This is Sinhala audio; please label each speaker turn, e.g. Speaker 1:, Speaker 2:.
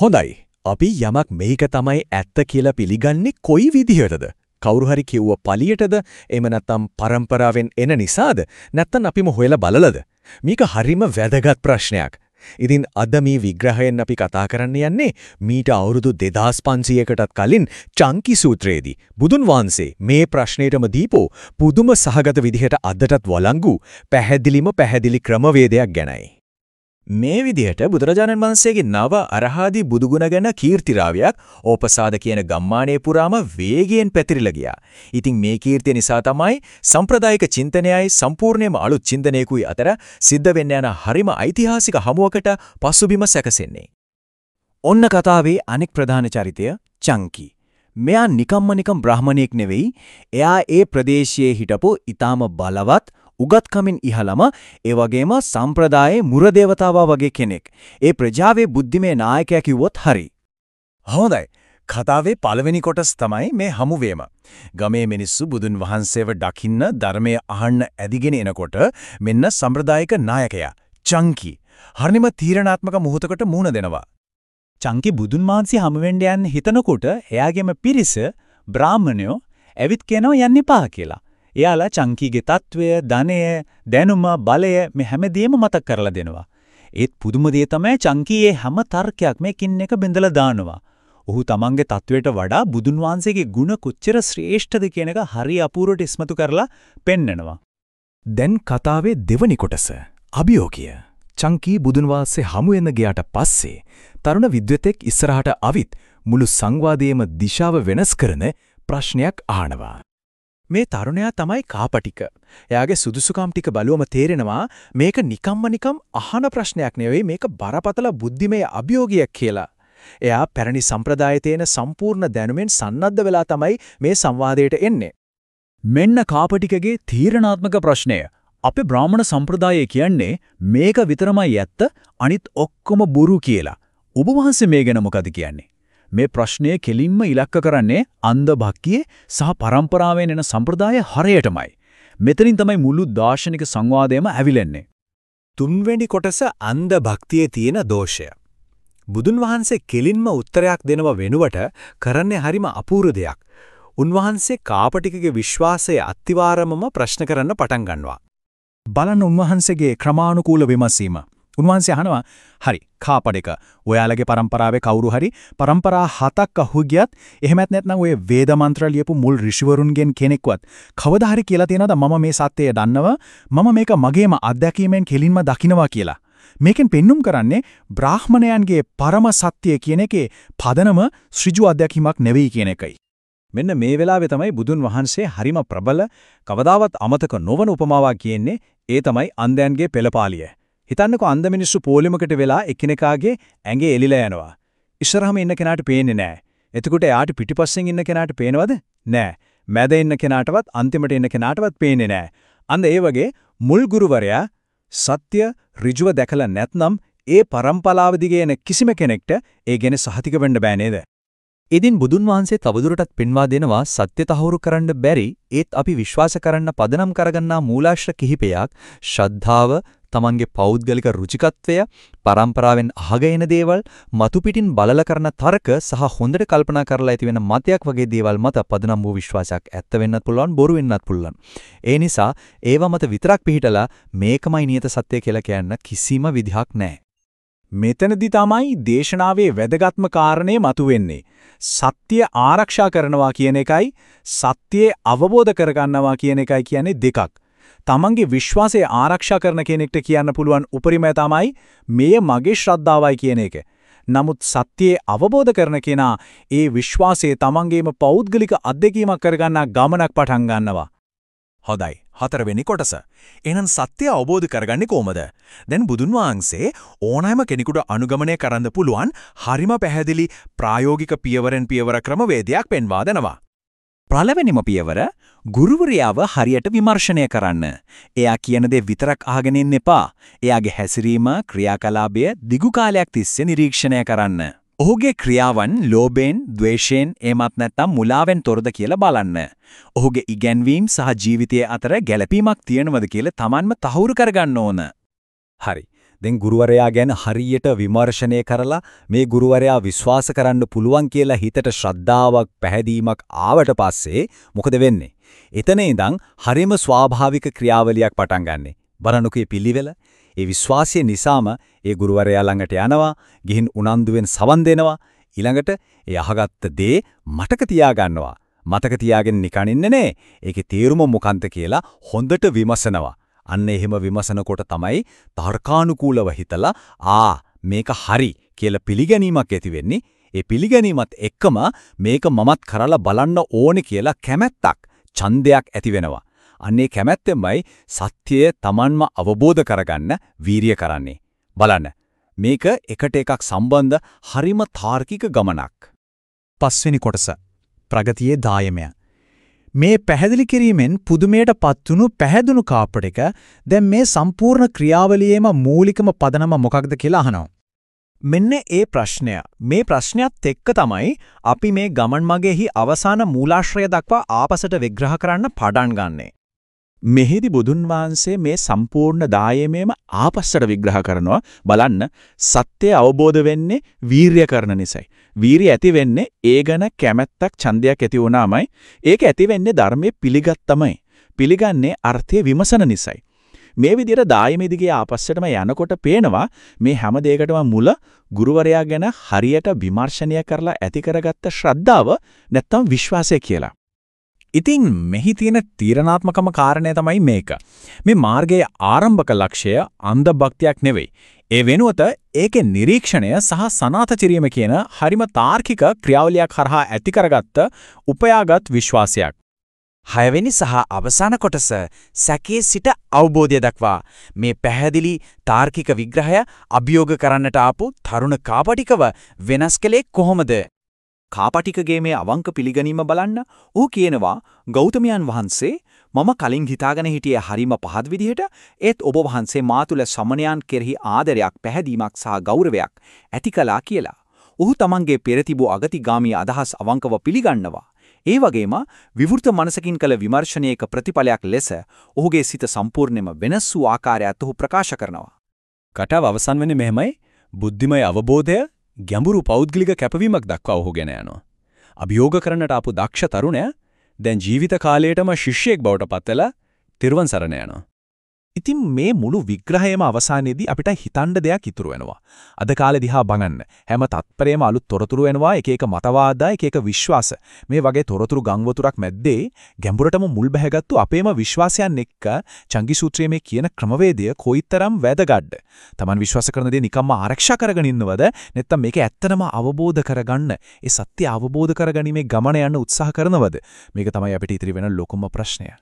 Speaker 1: හොඳයි. අපි යමක් මේක තමයි ඇත්ත කියලා පිළිගන්නේ කොයි විදිහටද? කවුරු හරි කිව්ව පළියටද? එහෙම නැත්නම් પરම්පරාවෙන් එන නිසාද? නැත්නම් අපිම හොයලා බලලද? මේක හරිම වැදගත් ප්‍රශ්නයක්. ඉතින් අද මේ විග්‍රහයෙන් අපි කතා කරන්න යන්නේ මීට අවුරුදු 2500කටත් කලින් චංකි සූත්‍රයේදී බුදුන් වහන්සේ මේ ප්‍රශ්නෙටම දීපෝ පුදුම සහගත විදිහට අදටත් වළංගු පැහැදිලිම පැහැදිලි ක්‍රමවේදයක් ගැනයි.
Speaker 2: මේ විදිහට බුදුරජාණන් වහන්සේගේ නව අරහාදී බුදුගුණ ගැන කීර්තිරාවයක් ඕපසාද කියන ගම්මානයේ පුරාම වේගයෙන් පැතිරිලා ගියා. ඉතින් මේ කීර්තිය නිසා තමයි සම්ප්‍රදායික චින්තනයයි සම්පූර්ණයෙන්ම අලුත් චින්තනයකුයි අතර සිද්ධ වෙන්න යන හරිම ඓතිහාසික හමුවකට පසුබිම සැකසෙන්නේ. ඔන්න කතාවේ අනෙක් ප්‍රධාන චරිතය චංකි. මෙයා නිකම්ම නිකම් බ්‍රාහමණයෙක් නෙවෙයි. එයා ඒ ප්‍රදේශයේ හිටපු ඊටාම බලවත් උගත්කමින් ඉහළම ඒ වගේම සම්ප්‍රදායේ මුරදේවතාවා වගේ කෙනෙක්. ඒ ප්‍රජාවේ බුද්ධිමේ නායකයා කිව්වොත් හරි.
Speaker 3: හොඳයි. කතාවේ පළවෙනි කොටස් තමයි මේ හමුවීම. ගමේ මිනිස්සු බුදුන් වහන්සේව දකින්න ධර්මය අහන්න ඇදිගෙන එනකොට මෙන්න සම්ප්‍රදායික නායකයා චංකි හරිනම තීරණාත්මක මුහුතකට මුහුණ දෙනවා.
Speaker 2: චංකි බුදුන් වහන්සේ හමු වෙන්න යන්න හිතනකොට එයාගේම පිරිස බ්‍රාහමණයෝ ඇවිත් කියනවා යන්න එපා කියලා. එයාලා චංකීගේ తත්වය, ධනය, දැනුම, බලය මේ හැමදේම මතක් කරලා දෙනවා. ඒත් පුදුම දේ තමයි චංකීයේ හැම තර්කයක්ම එකින් එක බෙදලා දානවා. ඔහු තමන්ගේ තත්වයට වඩා බුදුන් වහන්සේගේ ගුණ කොච්චර ශ්‍රේෂ්ඨද කියන එක හරි අපූර්වට ඉස්මතු කරලා පෙන්නනවා.
Speaker 1: දැන් කතාවේ දෙවනි කොටස අභියෝගය. චංකී බුදුන් වහන්සේ හමු වෙන ගියාට පස්සේ තරුණ විද්වතෙක් ඉස්සරහට අවිත් මුළු සංවාදයේම දිශාව වෙනස් කරන ප්‍රශ්නයක් අහනවා. මේ තරුණයා තමයි කාපටික. එයාගේ සුදුසුකම් ටික බලුවම තේරෙනවා මේක නිකම්ම නිකම් අහන ප්‍රශ්නයක් නෙවෙයි මේක බරපතල බුද්ධිමය අභියෝගයක් කියලා. එයා පැරණි සම්ප්‍රදායේ තියෙන සම්පූර්ණ දැනුමෙන් සන්නද්ධ වෙලා තමයි මේ සංවාදයට එන්නේ.
Speaker 2: මෙන්න කාපටිකගේ තීරණාත්මක ප්‍රශ්නය. අපේ බ්‍රාහ්මණ සම්ප්‍රදාය කියන්නේ මේක විතරමයි ඇත්ත අනිත් ඔක්කොම බොරු කියලා. ඔබ වහන්සේ මේ ගැන මොකද කියන්නේ? මේ ප්‍රශ්නය කෙලින්ම ඉලක්ක කරන්නේ අන්ධ භක්තියේ සහ પરම්පරාවෙන් එන සම්ප්‍රදාය හරයටමයි. මෙතනින් තමයි මුළු දාර්ශනික සංවාදයම ඇවිලෙන්නේ.
Speaker 1: තුන්වෙනි කොටස අන්ධ භක්තියේ තියෙන දෝෂය. බුදුන් වහන්සේ කෙලින්ම උත්තරයක් දෙනව වෙනුවට කරන්නේ හරිම අපූර්ව දෙයක්. උන්වහන්සේ කාපටිකගේ විශ්වාසය අත්තිවාරමම ප්‍රශ්න කරන්න පටන් ගන්නවා. බලන්න උන්වහන්සේගේ ක්‍රමානුකූල විමසීම. උන්වහන්සේ අහනවා හරි කාපඩ එක. ඔයාලගේ પરම්පරාවේ කවුරු හරි પરම්පරා හතක් අහු ගියත් එහෙමත් නැත්නම් ඔය වේද මන්ත්‍ර ලියපු මුල් ඍෂිවරුන්ගෙන් කෙනෙක්වත් කවදා හරි කියලා තියෙනවද? මම මේ සත්‍යය දන්නව. මම මේක මගේම අත්දැකීමෙන් කෙලින්ම දකිනවා කියලා. මේකෙන් පෙන්눔 කරන්නේ බ්‍රාහ්මණයන්ගේ පරම සත්‍යය කියන එකේ පදනම ඍජු අත්දැකීමක් නෙවෙයි කියන එකයි. මෙන්න මේ වෙලාවේ තමයි බුදුන් වහන්සේ හරිම ප්‍රබල කවදාවත් අමතක නොවන උපමාවක් කියන්නේ ඒ තමයි අන්දයන්ගේ පෙළපාලිය. හිතන්නකෝ අන්ධ මිනිස්සු පොලිමකට වෙලා එකිනෙකාගේ ඇඟේ එලිලා යනවා. ඉස්සරහම ඉන්න කෙනාට පේන්නේ නැහැ. එතකොට එයාට පිටිපස්සෙන් ඉන්න කෙනාට පේනවද? නැහැ. මැද ඉන්න කෙනාටවත් අන්තිමට ඉන්න කෙනාටවත් පේන්නේ නැහැ. අන්න ඒ වගේ මුල් ගුරුවරයා සත්‍ය ඍජුව දැකලා නැත්නම් ඒ පරම්පලාව දිගේ එන කිසිම කෙනෙක්ට ඒ ගැන සහතික වෙන්න බෑ නේද? ඉදින් බුදුන් වහන්සේ තවදුරටත් පෙන්වා දෙනවා සත්‍ය තහවුරු කරන්න බැරි ඒත් අපි විශ්වාස කරන්න පදනම් කරගන්නා මූලාශ්‍ර කිහිපයක් ශ්‍රද්ධාව තමන්ගේ පෞද්ගලික රුචිකත්වය, පරම්පරාවෙන් අහගෙන දේවල්, මතු පිටින් බලල කරන තර්ක සහ හොඳට කල්පනා කරලා ඇති වෙන මතයක් වගේ දේවල් මත පදනම් වූ විශ්වාසයක් ඇත්ත වෙන්නත් පුළුවන්, බොරු වෙන්නත් පුළුවන්. ඒ නිසා ඒව මත විතරක් පිළිහිටලා මේකමයි නියත සත්‍ය කියලා කියන්න කිසිම විදිහක් නැහැ. මෙතනදි තමයි දේශනාවේ වැදගත්ම කාරණේ මතුවෙන්නේ. සත්‍ය ආරක්ෂා කරනවා කියන එකයි සත්‍යය අවබෝධ කරගන්නවා කියන එකයි කියන්නේ දෙකක්. තමන්ගේ විශ්වාසය ආරක්ෂා කරන කෙනෙක්ට කියන්න පුළුවන් උපරිමය තමයි මේ මගේ ශ්‍රද්ධාවයි කියන එක. නමුත් සත්‍යයේ අවබෝධ කරන කෙනා ඒ විශ්වාසය තමන්ගේම පෞද්ගලික අත්දැකීමක් කරගන්නා ගමනක් පටන් ගන්නවා. හොඳයි. හතරවෙනි කොටස. එහෙනම් සත්‍ය අවබෝධ කරගන්නේ කොහමද? දැන් බුදුන් වහන්සේ ඕනෑම කෙනෙකුට අනුගමනය කරන්න පුළුවන් හරිම පැහැදිලි ප්‍රායෝගික පියවරෙන් පියවර ක්‍රමවේදයක් පෙන්වා දෙනවා. පළවෙනිම පියවර ගුරුවරයාව හරියට විමර්ශනය කරන්න. එයා කියන දේ විතරක් අහගෙන ඉන්න එපා. එයාගේ හැසිරීම, ක්‍රියාකලාපය දිගු කාලයක් තිස්සේ නිරීක්ෂණය කරන්න. ඔහුගේ ක්‍රියාවන් ලෝභයෙන්, ద్వේෂයෙන්, එමත් නැත්නම් මුලාවෙන් තොරද කියලා බලන්න. ඔහුගේ ඉගැන්වීම් සහ ජීවිතයේ අතර ගැළපීමක් තියෙනවද කියලා Tamanම තහවුරු කරගන්න ඕන.
Speaker 3: හරි.
Speaker 1: දැන් ගුරුවරයා ගැන හරියට විමර්ශනය කරලා මේ ගුරුවරයා විශ්වාස කරන්න පුළුවන් කියලා හිතට ශ්‍රද්ධාවක් පැහැදීමක් ආවට පස්සේ මොකද වෙන්නේ? එතන ඉඳන් හරිම ස්වාභාවික ක්‍රියාවලියක් පටන් ගන්නෙ. බලන්නකෝ පිළිවෙල. ඒ විශ්වාසය නිසාම ඒ ගුරුවරයා ළඟට යනවා, ගිහින් උනන්දුවෙන් සවන් දෙනවා. ඊළඟට ඒ අහගත්ත දේ මතක තියාගන්නවා. මතක තියාගෙන නිකන් ඉන්නේ නේ. ඒකේ තේරුම මොකන්ද කියලා හොඳට විමසනවා. අන්න එහෙම විමසනකොට තමයි තර්කානුකූලව හිතලා ආ මේක හරි කියලා පිළිගැනීමක් ඇති වෙන්නේ. ඒ පිළිගැනීමත් එක්කම මේක මමත් කරලා බලන්න ඕනේ කියලා කැමැත්තක්, ඡන්දයක් ඇති වෙනවා. අන්නේ කැමැත්තෙන්මයි සත්‍යය Tamanම අවබෝධ කරගන්න වීරිය කරන්නේ. බලන්න. මේක එකට එකක් සම්බන්ධ හරිම තාර්කික ගමනක්.
Speaker 3: පස්වෙනි කොටස ප්‍රගතියේ දායමය මේ පැහැදිලි කිරීමෙන් පුදුමයට පත්තුණු පැහැදුණු කාපට එක දැන් මේ සම්පූර්ණ ක්‍රියාවලියේම මූලිකම පදනම මොකක්ද කියලා අහනවා. මෙන්න ඒ ප්‍රශ්නය. මේ ප්‍රශ්නයත් එක්ක තමයි අපි මේ ගමන් මගේහි අවසාන මූලාශ්‍රය දක්වා ආපසට විග්‍රහ කරන්න පටන් ගන්නෙ. මෙහිදි බුදුන් වහන්සේ මේ සම්පූර්ණ දායමේම ආපස්සට විග්‍රහ කරනවා. බලන්න සත්‍ය අවබෝධ වෙන්නේ වීරිය කරන නිසායි. වීරිය ඇති වෙන්නේ ඒ ගැන කැමැත්තක් ඡන්දයක් ඇති වුණාමයි. ඒක ඇති වෙන්නේ ධර්මයේ පිළිගත්තමයි. පිළිගන්නේ අර්ථය විමසන නිසායි. මේ විදිහට දායමේ දිගේ ආපස්සටම යනකොට පේනවා මේ හැම දෙයකටම මුල ගුරුවරයා ගැන හරියට විමර්ශනය කරලා ඇති කරගත්ත ශ්‍රද්ධාව නැත්තම් විශ්වාසය කියලා. ඉතින් මෙහි තියෙන තීරණාත්මකම කාරණය තමයි මේක. මේ මාර්ගයේ ආරම්භක ලක්ෂ්‍යය අන්ධ භක්තියක් නෙවෙයි. ඒ වෙනුවත ඒකේ නිරීක්ෂණය සහ සනාත කිරීම කියන හරිම තාර්කික ක්‍රියාවලියක් හරහා ඇති කරගත්ත උපයාගත් විශ්වාසයක්. හයවෙනි සහ අවසාන කොටස සැකේ සිට අවබෝධය දක්වා මේ පැහැදිලි තාර්කික විග්‍රහය අභියෝග කරන්නට ආපු තරුණ කාපටිකව වෙනස් කළේ කොහොමද
Speaker 1: කාපටිකගේ මේ අවංක පිළිගැනීම බලන්න ඌ කියනවා ගෞතමයන් වහන්සේ මම කලින් හිතාගෙන හිටියේ හරීම පහත් විදිහට ඒත් ඔබ වහන්සේ මා තුල සමනයන් කෙරෙහි ආදරයක් පැහැදීමක් සහ ගෞරවයක් ඇති කළා කියලා. ඔහු තමන්ගේ පෙර තිබූ අගතිගාමී අදහස් අවංකව පිළිගන්නවා. ඒ වගේම විවෘත මනසකින් කළ විමර්ශනයක ප්‍රතිඵලයක් ලෙස ඔහුගේ සිත සම්පූර්ණයෙන්ම වෙනස් වූ ආකාරයත් ඔහු ප්‍රකාශ කරනවා. කතාව අවසන් වෙන්නේ මෙහෙමයි බුද්ධිමය අවබෝධය ගැඹුරු පෞද්ගලික කැපවීමක් දක්වා ඔහු ගෙන යනවා. අභියෝග කරන්නට ආපු දක්ෂ තරුණයා දැන් ජීවිත කාලයටම ශිෂ්‍යයෙක් බවට පත් වෙලා තිරුවන් සරණ යනවා. ඉතින් මේ මුළු විග්‍රහයම අවසානයේදී අපිට හිතන්න දෙයක් ඉතුරු වෙනවා. අද කාලේ දිහා බලන්න හැම තත්පරේම අලුත් තොරතුරු එනවා එක එක මතවාද එක එක විශ්වාස. මේ වගේ තොරතුරු ගංවතුරක් මැද්දේ ගැඹුරටම මුල් බැහැගත්තු අපේම විශ්වාසයන් එක්ක චංගි සූත්‍රයේ මේ කියන ක්‍රමවේදය කොයිතරම් වැදගත්ද? Taman විශ්වාස කරන දේ නිකම්ම ආරක්ෂා කරගෙන ඉන්නවද? නැත්නම් මේක ඇත්තනම අවබෝධ කරගන්න ඒ සත්‍ය අවබෝධ කරගැනීමේ ගමන යන්න උත්සාහ කරනවද? මේක තමයි අපිට ඉතිරි වෙන ලොකුම ප්‍රශ්නය.